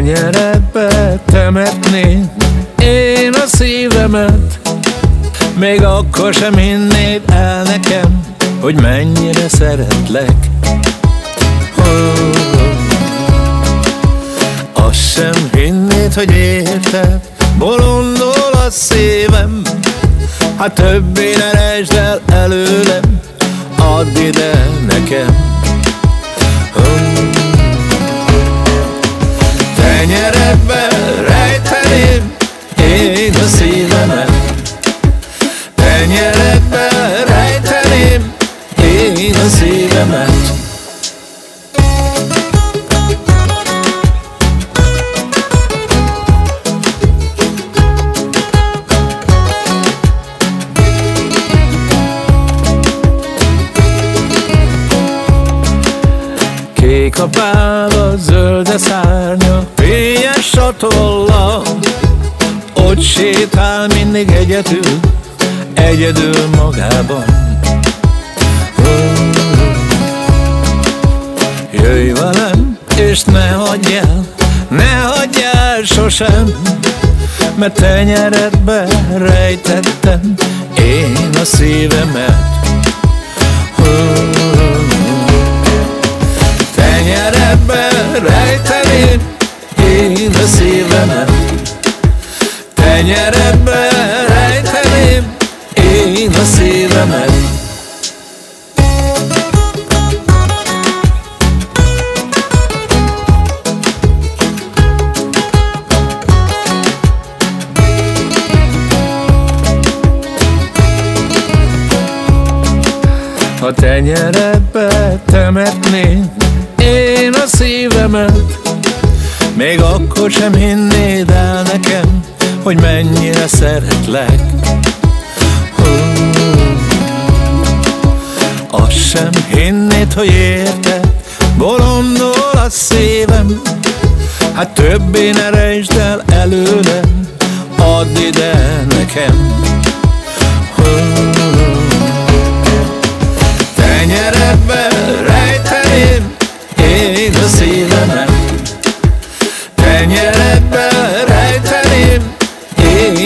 Tenyeredbe temetnéd én a szívemet Még akkor sem hinnéd el nekem Hogy mennyire szeretlek. Oh, Azt sem hinnéd, hogy érted Bolondol a szívem. Hát többé ne el előlem Add ide nekem Tenyeredbe rejteném én a szívemet. Tenyeredbe rejteném én a szívemet. Kék a bába, zöld a fényes a tolla Ott sétál mindig egyedül, egyedül magában. Jöjj velem, és ne hagyj el, ne hagyj el sosem Mert tenyeredbe rejtettem én a szívemet én a szívemet. Tenyeredbe rejteném én a szívemet. Ha tenyeredbe temetnéd én a szívemet Még akkor sem hinnéd el nekem Hogy mennyire szeretlek. Azt sem hinnéd, hogy érted Bolondol a szívem. Hát többé ne rejtsd el előlem Add ide nekem. Oh. የነበረ ተኔም ይህ